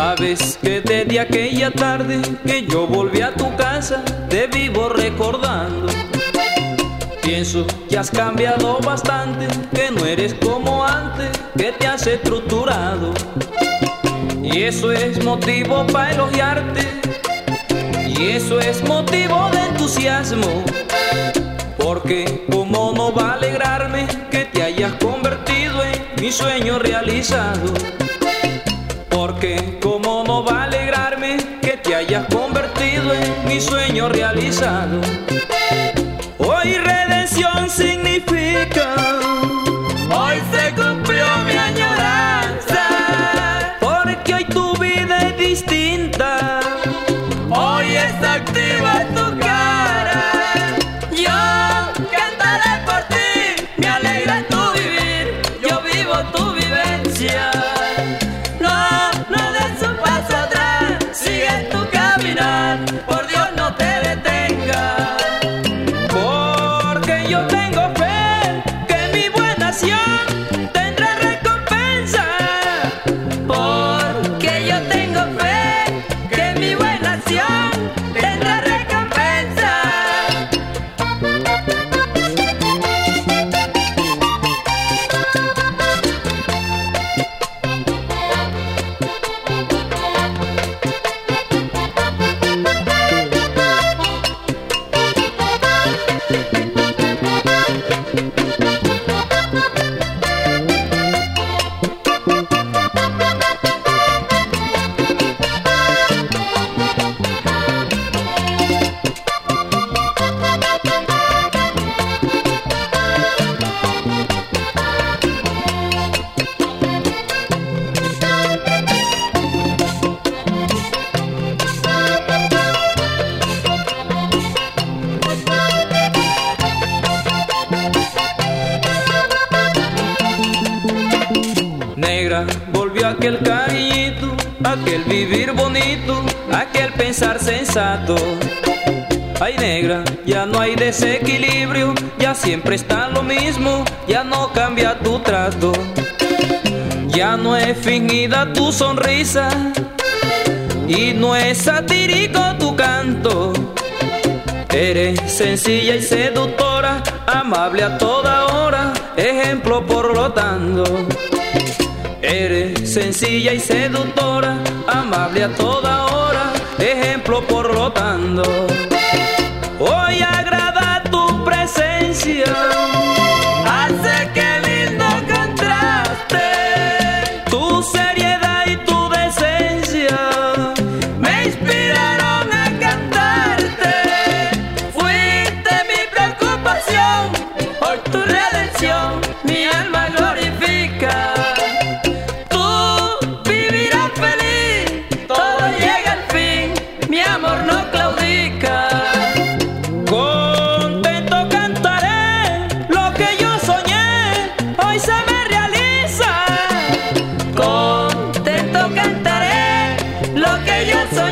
Sabes que desde aquella tarde que yo volví a tu casa te vivo recordando. Pienso que has cambiado bastante, que no eres como antes, que te has estructurado. Y eso es motivo para elogiarte, y eso es motivo de entusiasmo. Porque como no va a alegrarme que te hayas convertido en mi sueño realizado. Porque hayas convertido en mi sueño realizado. Hoy redención significa, yo tengo fe que mi buena acción tendrá recompensa. Porque yo tengo fe que mi buena acción Volvió aquel cariñito, aquel vivir bonito, aquel pensar sensato. Ay negra, ya no hay desequilibrio, ya siempre está lo mismo, ya no cambia tu trato. Ya no es fingida tu sonrisa y no es satírico tu canto. Eres sencilla y seductora, amable a toda hora, ejemplo por lo tanto. Sencilla y seductora, amable a toda hora, ejemplo por lo. Ojcze Juco,